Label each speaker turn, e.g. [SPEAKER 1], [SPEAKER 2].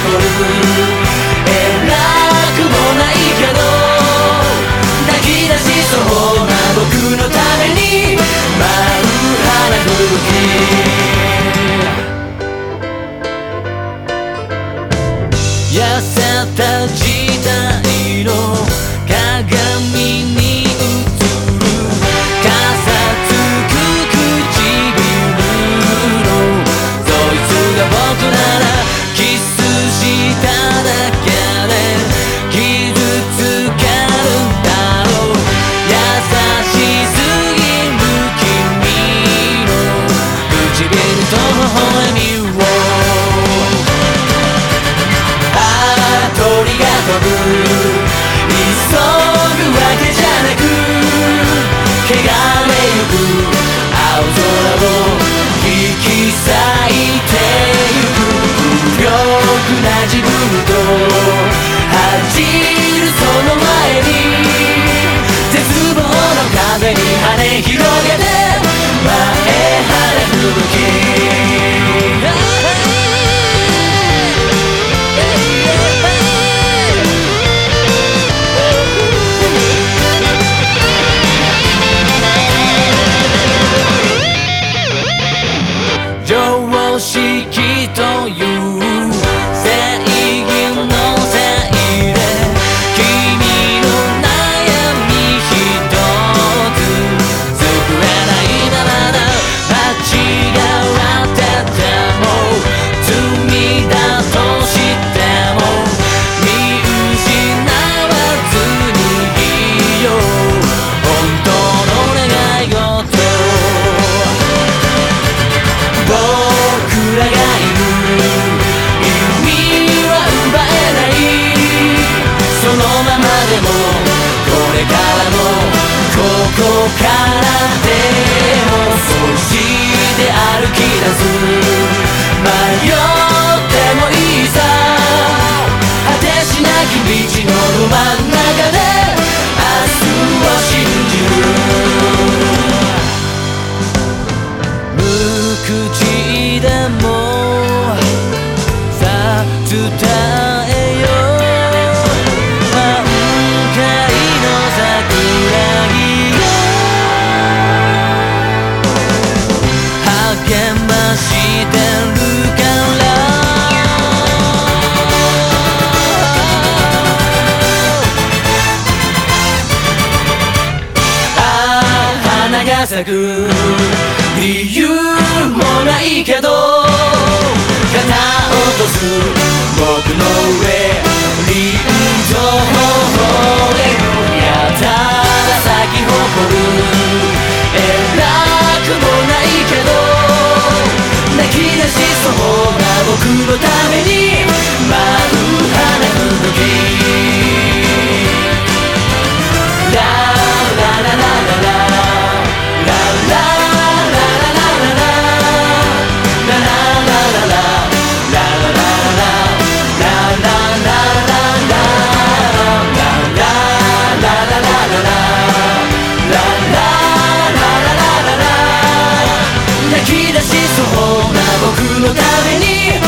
[SPEAKER 1] 偉くもないけど泣き出しそうな僕のために舞う花吹雪痩せた時代の鏡にけがゆく青空を引き裂いてゆく。無力な自分と she でもさあ伝えよう。満開の桜木が励ましてるから「花が咲く。理由もないけど肩落とす僕の上。泣き出しそうな僕のために